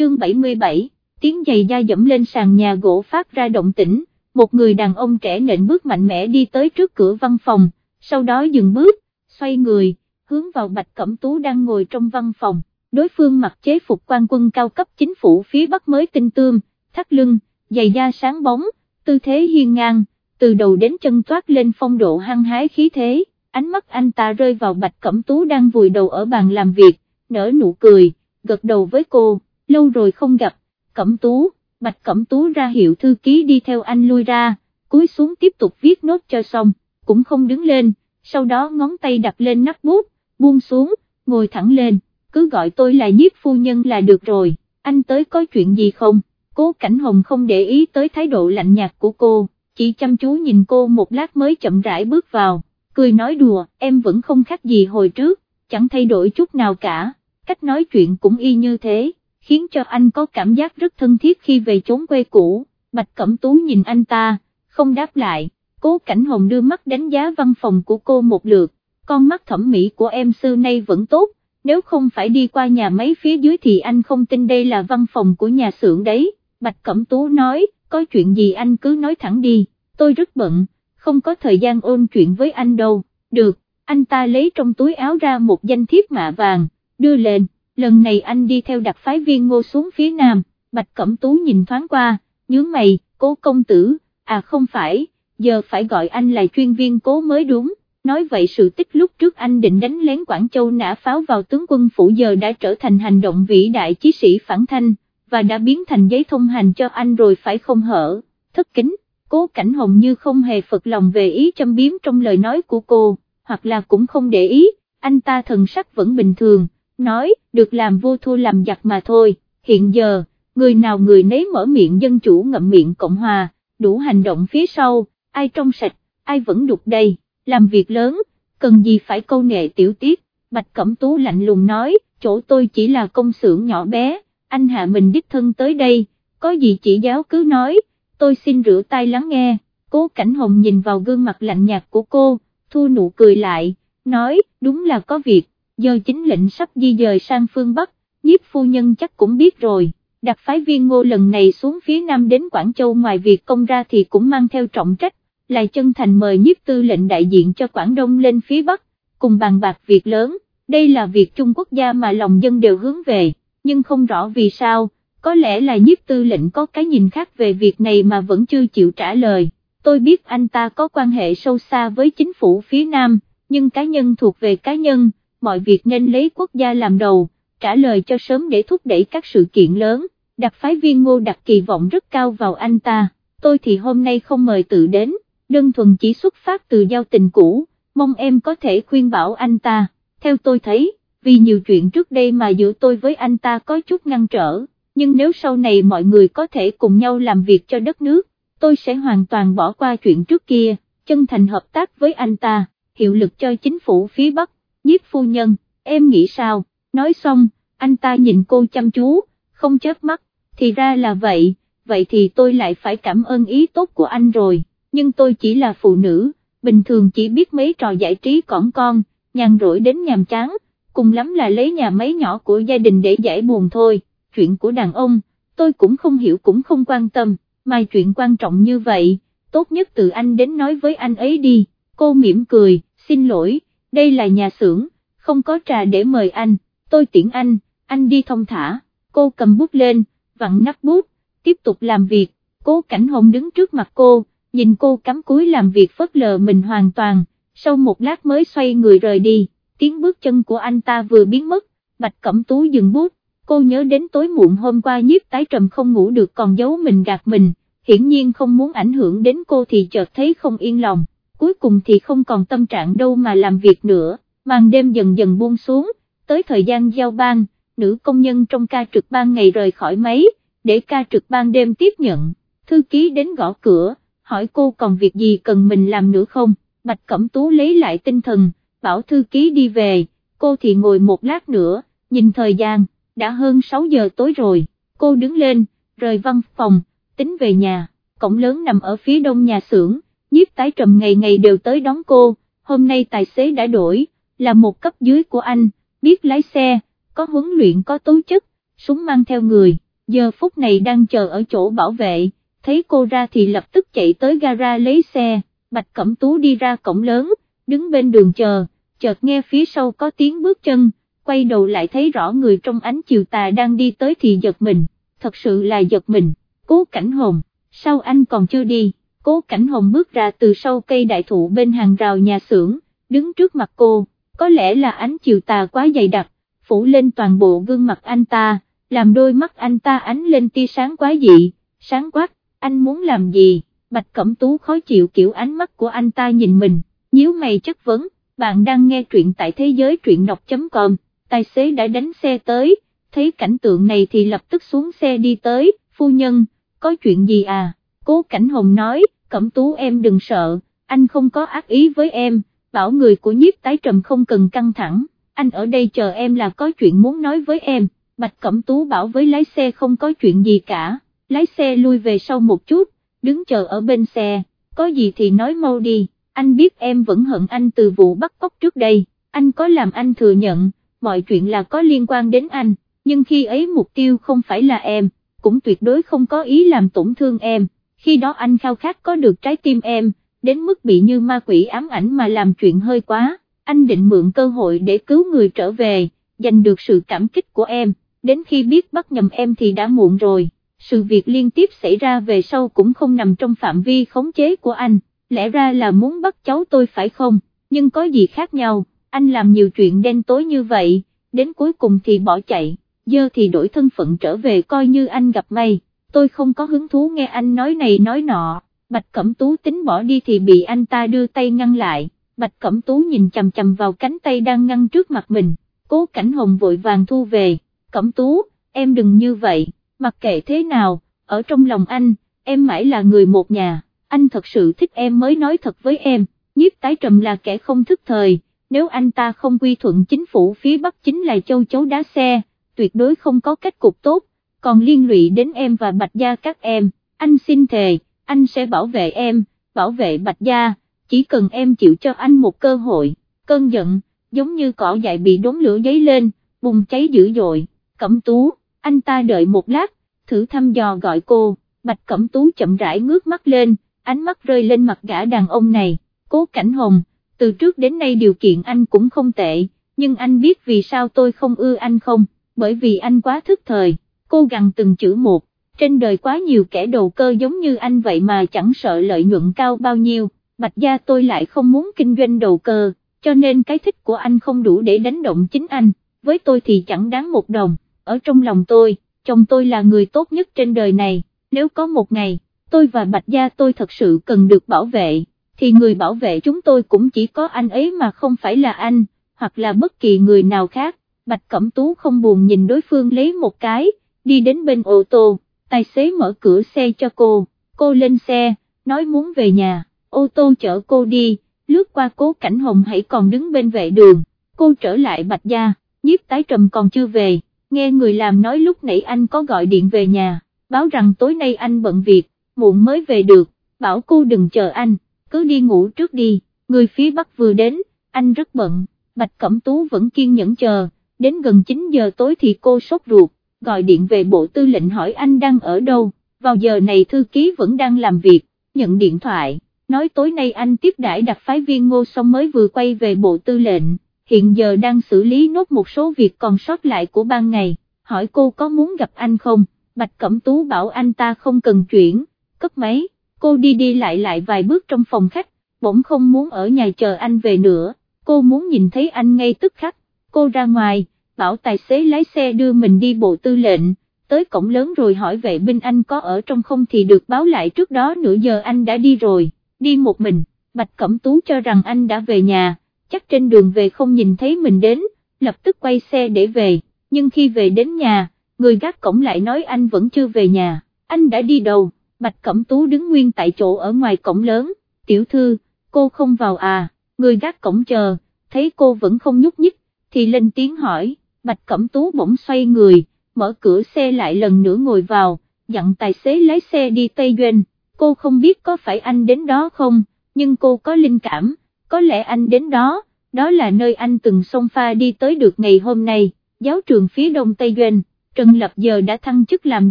chương 77, tiếng giày da dẫm lên sàn nhà gỗ phát ra động tĩnh, một người đàn ông trẻ nện bước mạnh mẽ đi tới trước cửa văn phòng, sau đó dừng bước, xoay người, hướng vào Bạch Cẩm Tú đang ngồi trong văn phòng, đối phương mặc chế phục quan quân cao cấp chính phủ phía Bắc mới tinh tươm, thắt lưng, giày da sáng bóng, tư thế hiên ngang, từ đầu đến chân toát lên phong độ hăng hái khí thế, ánh mắt anh ta rơi vào Bạch Cẩm Tú đang vùi đầu ở bàn làm việc, nở nụ cười, gật đầu với cô, lâu rồi không gặp, Cẩm Tú, Bạch Cẩm Tú ra hiệu thư ký đi theo anh lui ra, cúi xuống tiếp tục viết nốt cho xong, cũng không đứng lên, sau đó ngón tay đặt lên nắp bút, buông xuống, ngồi thẳng lên, cứ gọi tôi là nhiếp phu nhân là được rồi, anh tới có chuyện gì không? Cố Cảnh Hồng không để ý tới thái độ lạnh nhạt của cô, chỉ chăm chú nhìn cô một lát mới chậm rãi bước vào, cười nói đùa, em vẫn không khác gì hồi trước, chẳng thay đổi chút nào cả, cách nói chuyện cũng y như thế, khiến cho anh có cảm giác rất thân thiết khi về chốn quê cũ, Bạch Cẩm Tú nhìn anh ta, không đáp lại, Cố Cảnh Hồng đưa mắt đánh giá văn phòng của cô một lượt, con mắt thẩm mỹ của em xưa nay vẫn tốt, nếu không phải đi qua nhà máy phía dưới thì anh không tin đây là văn phòng của nhà xưởng đấy, Bạch Cẩm Tú nói, có chuyện gì anh cứ nói thẳng đi, tôi rất bận, không có thời gian ôn chuyện với anh đâu, được, anh ta lấy trong túi áo ra một danh thiếp mạ vàng, đưa lên, lần này anh đi theo đặc phái viên ngô xuống phía nam, Bạch Cẩm Tú nhìn thoáng qua, nhướng mày, cố công tử, à không phải, giờ phải gọi anh là chuyên viên cố mới đúng, nói vậy sự tích lúc trước anh định đánh lén Quảng Châu nã pháo vào tướng quân phủ giờ đã trở thành hành động vĩ đại chí sĩ phản thanh, và đã biến thành giấy thông hành cho anh rồi phải không hở, thất kính, cố cảnh hồng như không hề phật lòng về ý châm biếm trong lời nói của cô, hoặc là cũng không để ý, anh ta thần sắc vẫn bình thường, nói, được làm vô thua làm giặc mà thôi, hiện giờ, người nào người nấy mở miệng dân chủ ngậm miệng Cộng Hòa, đủ hành động phía sau, ai trong sạch, ai vẫn đục đây, làm việc lớn, cần gì phải câu nệ tiểu tiết, Bạch Cẩm Tú lạnh lùng nói, chỗ tôi chỉ là công xưởng nhỏ bé, anh hạ mình đích thân tới đây, có gì chỉ giáo cứ nói, tôi xin rửa tay lắng nghe, cố Cảnh Hồng nhìn vào gương mặt lạnh nhạt của cô, thu nụ cười lại, nói, đúng là có việc, giờ chính lệnh sắp di dời sang phương Bắc, nhiếp phu nhân chắc cũng biết rồi. Đặc phái viên ngô lần này xuống phía nam đến Quảng Châu ngoài việc công ra thì cũng mang theo trọng trách, lại chân thành mời nhiếp tư lệnh đại diện cho Quảng Đông lên phía Bắc, cùng bàn bạc việc lớn, đây là việc Trung Quốc gia mà lòng dân đều hướng về, nhưng không rõ vì sao, có lẽ là nhiếp tư lệnh có cái nhìn khác về việc này mà vẫn chưa chịu trả lời, tôi biết anh ta có quan hệ sâu xa với chính phủ phía Nam, nhưng cá nhân thuộc về cá nhân, mọi việc nên lấy quốc gia làm đầu, trả lời cho sớm để thúc đẩy các sự kiện lớn, đặc phái viên ngô đặt kỳ vọng rất cao vào anh ta, tôi thì hôm nay không mời tự đến đơn thuần chỉ xuất phát từ giao tình cũ, mong em có thể khuyên bảo anh ta, theo tôi thấy, vì nhiều chuyện trước đây mà giữa tôi với anh ta có chút ngăn trở, nhưng nếu sau này mọi người có thể cùng nhau làm việc cho đất nước, tôi sẽ hoàn toàn bỏ qua chuyện trước kia, chân thành hợp tác với anh ta, hiệu lực cho chính phủ phía Bắc, nhiếp phu nhân, em nghĩ sao, nói xong, anh ta nhìn cô chăm chú, không chớp mắt, thì ra là vậy, vậy thì tôi lại phải cảm ơn ý tốt của anh rồi. Nhưng tôi chỉ là phụ nữ, bình thường chỉ biết mấy trò giải trí cỏn con, nhàn rỗi đến nhàm chán, cùng lắm là lấy nhà máy nhỏ của gia đình để giải buồn thôi, chuyện của đàn ông, tôi cũng không hiểu cũng không quan tâm, mà chuyện quan trọng như vậy, tốt nhất từ anh đến nói với anh ấy đi, cô mỉm cười, xin lỗi, đây là nhà xưởng, không có trà để mời anh, tôi tiễn anh, anh đi thông thả, cô cầm bút lên, vặn nắp bút, tiếp tục làm việc, cố cảnh hồng đứng trước mặt cô, nhìn cô cắm cúi làm việc phớt lờ mình hoàn toàn, sau một lát mới xoay người rời đi, tiếng bước chân của anh ta vừa biến mất, Bạch Cẩm Tú dừng bút, cô nhớ đến tối muộn hôm qua nhiếp tái trầm không ngủ được còn giấu mình gạt mình, hiển nhiên không muốn ảnh hưởng đến cô thì chợt thấy không yên lòng, cuối cùng thì không còn tâm trạng đâu mà làm việc nữa, màn đêm dần dần buông xuống, tới thời gian giao ban, nữ công nhân trong ca trực ban ngày rời khỏi máy, để ca trực ban đêm tiếp nhận, thư ký đến gõ cửa, hỏi cô còn việc gì cần mình làm nữa không, Bạch Cẩm Tú lấy lại tinh thần, bảo thư ký đi về, cô thì ngồi một lát nữa, nhìn thời gian, đã hơn 6 giờ tối rồi, cô đứng lên, rời văn phòng, tính về nhà, cổng lớn nằm ở phía đông nhà xưởng, nhiếp tái trầm ngày ngày đều tới đón cô, hôm nay tài xế đã đổi, là một cấp dưới của anh, biết lái xe, có huấn luyện có tố chất, súng mang theo người, giờ phút này đang chờ ở chỗ bảo vệ, thấy cô ra thì lập tức chạy tới gara lấy xe, Bạch Cẩm Tú đi ra cổng lớn, đứng bên đường chờ, chợt nghe phía sau có tiếng bước chân, quay đầu lại thấy rõ người trong ánh chiều tà đang đi tới thì giật mình, thật sự là giật mình, cố cảnh hồn, sao anh còn chưa đi, cố cảnh Hồng bước ra từ sau cây đại thụ bên hàng rào nhà xưởng, đứng trước mặt cô, có lẽ là ánh chiều tà quá dày đặc, phủ lên toàn bộ gương mặt anh ta, làm đôi mắt anh ta ánh lên tia sáng quá dị, sáng quát, anh muốn làm gì, Bạch Cẩm Tú khó chịu kiểu ánh mắt của anh ta nhìn mình, nhíu mày chất vấn, bạn đang nghe truyện tại thế giới truyện đọc.com, tài xế đã đánh xe tới, thấy cảnh tượng này thì lập tức xuống xe đi tới, phu nhân, có chuyện gì à, cố cảnh hồng nói, Cẩm Tú em đừng sợ, anh không có ác ý với em, bảo người của nhiếp tái trầm không cần căng thẳng, anh ở đây chờ em là có chuyện muốn nói với em, Bạch Cẩm Tú bảo với lái xe không có chuyện gì cả, lái xe lui về sau một chút, đứng chờ ở bên xe, có gì thì nói mau đi, anh biết em vẫn hận anh từ vụ bắt cóc trước đây, anh có làm anh thừa nhận, mọi chuyện là có liên quan đến anh, nhưng khi ấy mục tiêu không phải là em, cũng tuyệt đối không có ý làm tổn thương em, khi đó anh khao khát có được trái tim em, đến mức bị như ma quỷ ám ảnh mà làm chuyện hơi quá, anh định mượn cơ hội để cứu người trở về, giành được sự cảm kích của em, đến khi biết bắt nhầm em thì đã muộn rồi. Sự việc liên tiếp xảy ra về sau cũng không nằm trong phạm vi khống chế của anh, lẽ ra là muốn bắt cháu tôi phải không, nhưng có gì khác nhau, anh làm nhiều chuyện đen tối như vậy, đến cuối cùng thì bỏ chạy, giờ thì đổi thân phận trở về coi như anh gặp may, tôi không có hứng thú nghe anh nói này nói nọ, Bạch Cẩm Tú tính bỏ đi thì bị anh ta đưa tay ngăn lại, Bạch Cẩm Tú nhìn chầm chầm vào cánh tay đang ngăn trước mặt mình, cố cảnh hồng vội vàng thu về, Cẩm Tú, em đừng như vậy. Mặc kệ thế nào, ở trong lòng anh, em mãi là người một nhà, anh thật sự thích em mới nói thật với em, nhiếp tái trầm là kẻ không thức thời, nếu anh ta không quy thuận chính phủ phía Bắc chính là châu chấu đá xe, tuyệt đối không có kết cục tốt, còn liên lụy đến em và Bạch Gia các em, anh xin thề, anh sẽ bảo vệ em, bảo vệ Bạch Gia, chỉ cần em chịu cho anh một cơ hội, cơn giận, giống như cỏ dại bị đốn lửa giấy lên, bùng cháy dữ dội, cẩm tú anh ta đợi một lát, thử thăm dò gọi cô, Bạch Cẩm Tú chậm rãi ngước mắt lên, ánh mắt rơi lên mặt gã đàn ông này, cố cảnh hồng, từ trước đến nay điều kiện anh cũng không tệ, nhưng anh biết vì sao tôi không ưa anh không, bởi vì anh quá thức thời, cô gằn từng chữ một, trên đời quá nhiều kẻ đầu cơ giống như anh vậy mà chẳng sợ lợi nhuận cao bao nhiêu, Bạch gia tôi lại không muốn kinh doanh đầu cơ, cho nên cái thích của anh không đủ để đánh động chính anh, với tôi thì chẳng đáng một đồng ở trong lòng tôi, chồng tôi là người tốt nhất trên đời này, nếu có một ngày, tôi và Bạch Gia tôi thật sự cần được bảo vệ, thì người bảo vệ chúng tôi cũng chỉ có anh ấy mà không phải là anh, hoặc là bất kỳ người nào khác, Bạch Cẩm Tú không buồn nhìn đối phương lấy một cái, đi đến bên ô tô, tài xế mở cửa xe cho cô, cô lên xe, nói muốn về nhà, ô tô chở cô đi, lướt qua cố cảnh hồng hãy còn đứng bên vệ đường, cô trở lại Bạch Gia, nhiếp tái trầm còn chưa về. Nghe người làm nói lúc nãy anh có gọi điện về nhà, báo rằng tối nay anh bận việc, muộn mới về được, bảo cô đừng chờ anh, cứ đi ngủ trước đi, người phía Bắc vừa đến, anh rất bận, Bạch Cẩm Tú vẫn kiên nhẫn chờ, đến gần 9 giờ tối thì cô sốt ruột, gọi điện về bộ tư lệnh hỏi anh đang ở đâu, vào giờ này thư ký vẫn đang làm việc, nhận điện thoại, nói tối nay anh tiếp đãi đặc phái viên ngô xong mới vừa quay về bộ tư lệnh. Hiện giờ đang xử lý nốt một số việc còn sót lại của ban ngày, hỏi cô có muốn gặp anh không, Bạch Cẩm Tú bảo anh ta không cần chuyển, cấp máy, cô đi đi lại lại vài bước trong phòng khách, bỗng không muốn ở nhà chờ anh về nữa, cô muốn nhìn thấy anh ngay tức khắc, cô ra ngoài, bảo tài xế lái xe đưa mình đi bộ tư lệnh, tới cổng lớn rồi hỏi vệ binh anh có ở trong không thì được báo lại trước đó nửa giờ anh đã đi rồi, đi một mình, Bạch Cẩm Tú cho rằng anh đã về nhà chắc trên đường về không nhìn thấy mình đến, lập tức quay xe để về, nhưng khi về đến nhà, người gác cổng lại nói anh vẫn chưa về nhà, anh đã đi đâu, Bạch Cẩm Tú đứng nguyên tại chỗ ở ngoài cổng lớn, tiểu thư, cô không vào à, người gác cổng chờ, thấy cô vẫn không nhúc nhích, thì lên tiếng hỏi, Bạch Cẩm Tú bỗng xoay người, mở cửa xe lại lần nữa ngồi vào, dặn tài xế lái xe đi Tây Doanh, cô không biết có phải anh đến đó không, nhưng cô có linh cảm có lẽ anh đến đó, đó là nơi anh từng xông pha đi tới được ngày hôm nay, giáo trường phía đông Tây Doanh, Trần Lập giờ đã thăng chức làm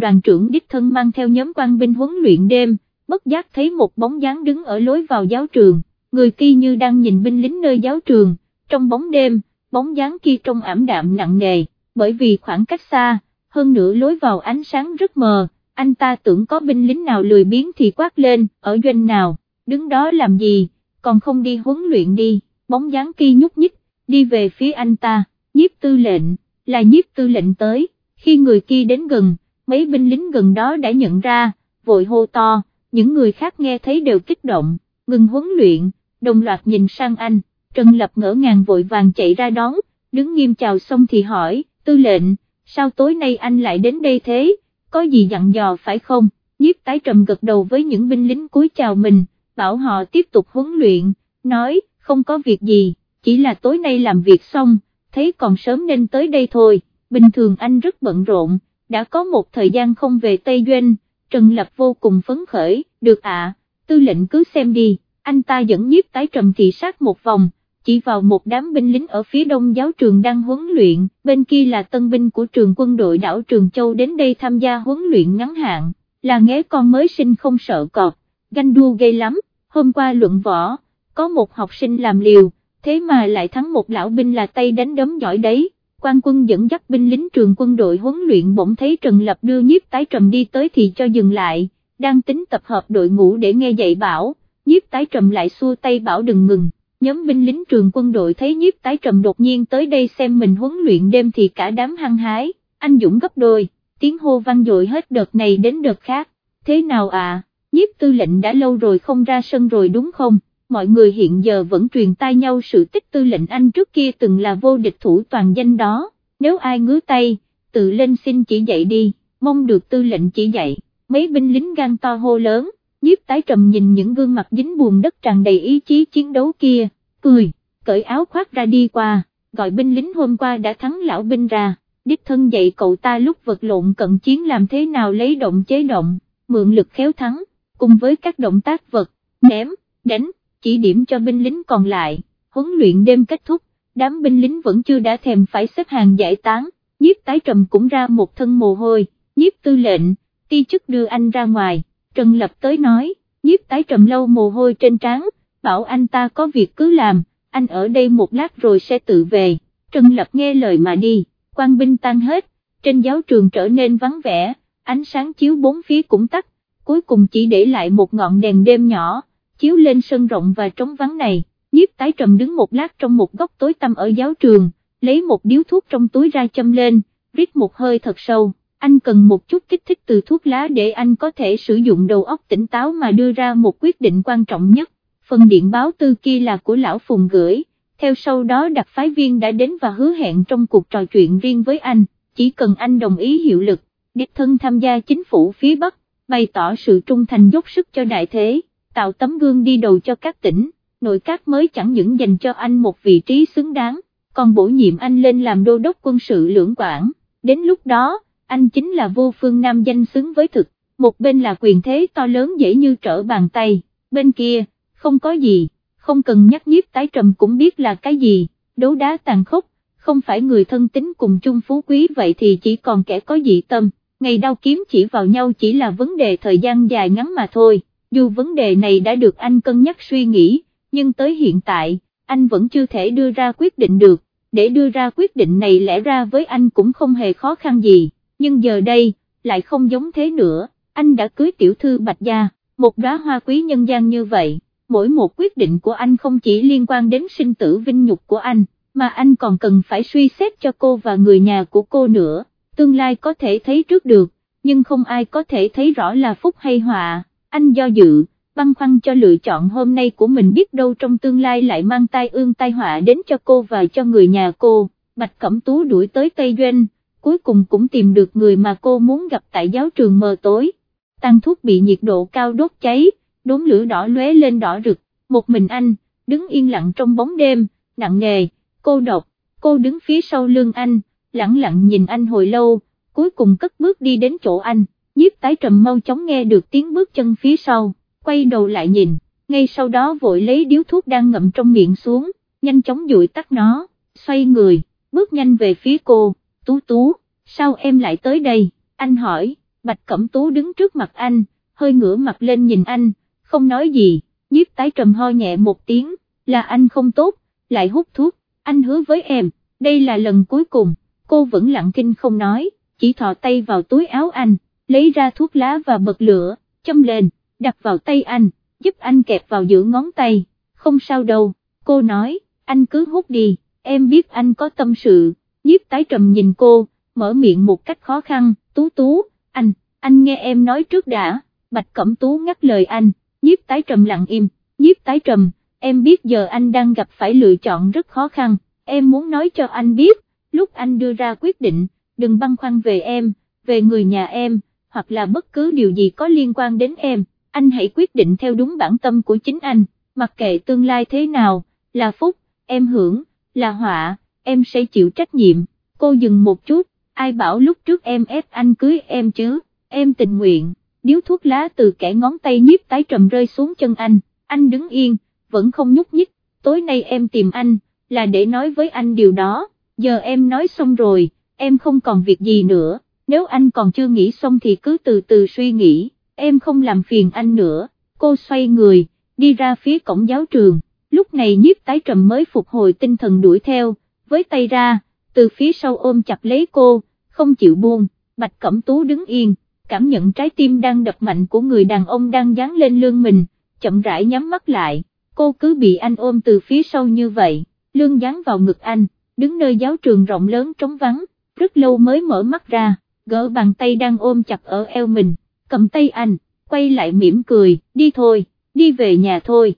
đoàn trưởng đích thân mang theo nhóm quan binh huấn luyện đêm, bất giác thấy một bóng dáng đứng ở lối vào giáo trường, người kia như đang nhìn binh lính nơi giáo trường, trong bóng đêm, bóng dáng kia trông ảm đạm nặng nề, bởi vì khoảng cách xa, hơn nữa lối vào ánh sáng rất mờ, anh ta tưởng có binh lính nào lười biếng thì quát lên, ở doanh nào, đứng đó làm gì, còn không đi huấn luyện đi, bóng dáng kia nhúc nhích, đi về phía anh ta, nhiếp tư lệnh, là nhiếp tư lệnh tới, khi người kia đến gần, mấy binh lính gần đó đã nhận ra, vội hô to, những người khác nghe thấy đều kích động, ngừng huấn luyện, đồng loạt nhìn sang anh, Trần Lập ngỡ ngàng vội vàng chạy ra đón, đứng nghiêm chào xong thì hỏi, tư lệnh, sao tối nay anh lại đến đây thế, có gì dặn dò phải không, nhiếp tái trầm gật đầu với những binh lính cúi chào mình, bảo họ tiếp tục huấn luyện, nói, không có việc gì, chỉ là tối nay làm việc xong, thấy còn sớm nên tới đây thôi, bình thường anh rất bận rộn, đã có một thời gian không về Tây Doanh, Trần Lập vô cùng phấn khởi, được ạ, tư lệnh cứ xem đi, anh ta dẫn nhiếp tái trầm thị sát một vòng, chỉ vào một đám binh lính ở phía đông giáo trường đang huấn luyện, bên kia là tân binh của trường quân đội đảo Trường Châu đến đây tham gia huấn luyện ngắn hạn, là nghế con mới sinh không sợ cọp, ganh đua gây lắm, hôm qua luận võ, có một học sinh làm liều, thế mà lại thắng một lão binh là tay đánh đấm giỏi đấy. Quan quân dẫn dắt binh lính trường quân đội huấn luyện bỗng thấy Trần Lập đưa nhiếp tái trầm đi tới thì cho dừng lại, đang tính tập hợp đội ngũ để nghe dạy bảo, nhiếp tái trầm lại xua tay bảo đừng ngừng nhóm binh lính trường quân đội thấy nhiếp tái trầm đột nhiên tới đây xem mình huấn luyện đêm thì cả đám hăng hái, anh Dũng gấp đôi, tiếng hô vang dội hết đợt này đến đợt khác, thế nào à, nhiếp tư lệnh đã lâu rồi không ra sân rồi đúng không, mọi người hiện giờ vẫn truyền tai nhau sự tích tư lệnh anh trước kia từng là vô địch thủ toàn danh đó, nếu ai ngứa tay, tự lên xin chỉ dạy đi, mong được tư lệnh chỉ dạy, mấy binh lính gan to hô lớn nhiếp tái trầm nhìn những gương mặt dính buồn đất tràn đầy ý chí chiến đấu kia, cười, cởi áo khoác ra đi qua, gọi binh lính hôm qua đã thắng lão binh ra, đích thân dạy cậu ta lúc vật lộn cận chiến làm thế nào lấy động chế động, mượn lực khéo thắng, cùng với các động tác vật, ném, đánh, chỉ điểm cho binh lính còn lại, huấn luyện đêm kết thúc, đám binh lính vẫn chưa đã thèm phải xếp hàng giải tán, nhiếp tái trầm cũng ra một thân mồ hôi, nhiếp tư lệnh, ti chức đưa anh ra ngoài. Trần Lập tới nói, nhiếp tái trầm lâu mồ hôi trên trán, bảo anh ta có việc cứ làm, anh ở đây một lát rồi sẽ tự về, Trần Lập nghe lời mà đi, quan binh tan hết, trên giáo trường trở nên vắng vẻ, ánh sáng chiếu bốn phía cũng tắt, cuối cùng chỉ để lại một ngọn đèn đêm nhỏ, chiếu lên sân rộng và trống vắng này, nhiếp tái trầm đứng một lát trong một góc tối tăm ở giáo trường, lấy một điếu thuốc trong túi ra châm lên, rít một hơi thật sâu anh cần một chút kích thích từ thuốc lá để anh có thể sử dụng đầu óc tỉnh táo mà đưa ra một quyết định quan trọng nhất. Phần điện báo tư kia là của lão Phùng gửi, theo sau đó đặc phái viên đã đến và hứa hẹn trong cuộc trò chuyện riêng với anh, chỉ cần anh đồng ý hiệu lực, đích thân tham gia chính phủ phía Bắc, bày tỏ sự trung thành dốc sức cho đại thế, tạo tấm gương đi đầu cho các tỉnh, nội các mới chẳng những dành cho anh một vị trí xứng đáng, còn bổ nhiệm anh lên làm đô đốc quân sự lưỡng quản, đến lúc đó, anh chính là vô phương nam danh xứng với thực, một bên là quyền thế to lớn dễ như trở bàn tay, bên kia, không có gì, không cần nhắc nhiếp tái trầm cũng biết là cái gì, đấu đá tàn khốc, không phải người thân tính cùng chung phú quý vậy thì chỉ còn kẻ có dị tâm, ngày đau kiếm chỉ vào nhau chỉ là vấn đề thời gian dài ngắn mà thôi, dù vấn đề này đã được anh cân nhắc suy nghĩ, nhưng tới hiện tại, anh vẫn chưa thể đưa ra quyết định được, để đưa ra quyết định này lẽ ra với anh cũng không hề khó khăn gì nhưng giờ đây, lại không giống thế nữa, anh đã cưới tiểu thư Bạch Gia, một đóa hoa quý nhân gian như vậy, mỗi một quyết định của anh không chỉ liên quan đến sinh tử vinh nhục của anh, mà anh còn cần phải suy xét cho cô và người nhà của cô nữa, tương lai có thể thấy trước được, nhưng không ai có thể thấy rõ là phúc hay họa, anh do dự, băn khoăn cho lựa chọn hôm nay của mình biết đâu trong tương lai lại mang tai ương tai họa đến cho cô và cho người nhà cô, Bạch Cẩm Tú đuổi tới Tây Doanh cuối cùng cũng tìm được người mà cô muốn gặp tại giáo trường mờ tối. Tăng thuốc bị nhiệt độ cao đốt cháy, đốm lửa đỏ lóe lên đỏ rực, một mình anh, đứng yên lặng trong bóng đêm, nặng nề, cô độc, cô đứng phía sau lưng anh, lặng lặng nhìn anh hồi lâu, cuối cùng cất bước đi đến chỗ anh, nhiếp tái trầm mau chóng nghe được tiếng bước chân phía sau, quay đầu lại nhìn, ngay sau đó vội lấy điếu thuốc đang ngậm trong miệng xuống, nhanh chóng dụi tắt nó, xoay người, bước nhanh về phía cô tú tú, sao em lại tới đây, anh hỏi, Bạch Cẩm Tú đứng trước mặt anh, hơi ngửa mặt lên nhìn anh, không nói gì, nhiếp tái trầm ho nhẹ một tiếng, là anh không tốt, lại hút thuốc, anh hứa với em, đây là lần cuối cùng, cô vẫn lặng kinh không nói, chỉ thò tay vào túi áo anh, lấy ra thuốc lá và bật lửa, châm lên, đặt vào tay anh, giúp anh kẹp vào giữa ngón tay, không sao đâu, cô nói, anh cứ hút đi, em biết anh có tâm sự, nhiếp tái trầm nhìn cô, mở miệng một cách khó khăn, tú tú, anh, anh nghe em nói trước đã, bạch cẩm tú ngắt lời anh, nhiếp tái trầm lặng im, nhiếp tái trầm, em biết giờ anh đang gặp phải lựa chọn rất khó khăn, em muốn nói cho anh biết, lúc anh đưa ra quyết định, đừng băn khoăn về em, về người nhà em, hoặc là bất cứ điều gì có liên quan đến em, anh hãy quyết định theo đúng bản tâm của chính anh, mặc kệ tương lai thế nào, là phúc, em hưởng, là họa, em sẽ chịu trách nhiệm, cô dừng một chút, ai bảo lúc trước em ép anh cưới em chứ, em tình nguyện, điếu thuốc lá từ kẻ ngón tay nhiếp tái trầm rơi xuống chân anh, anh đứng yên, vẫn không nhúc nhích, tối nay em tìm anh, là để nói với anh điều đó, giờ em nói xong rồi, em không còn việc gì nữa, nếu anh còn chưa nghĩ xong thì cứ từ từ suy nghĩ, em không làm phiền anh nữa, cô xoay người, đi ra phía cổng giáo trường, lúc này nhiếp tái trầm mới phục hồi tinh thần đuổi theo, với tay ra, từ phía sau ôm chặt lấy cô, không chịu buông, Bạch Cẩm Tú đứng yên, cảm nhận trái tim đang đập mạnh của người đàn ông đang dán lên lưng mình, chậm rãi nhắm mắt lại, cô cứ bị anh ôm từ phía sau như vậy, lưng dán vào ngực anh, đứng nơi giáo trường rộng lớn trống vắng, rất lâu mới mở mắt ra, gỡ bàn tay đang ôm chặt ở eo mình, cầm tay anh, quay lại mỉm cười, đi thôi, đi về nhà thôi.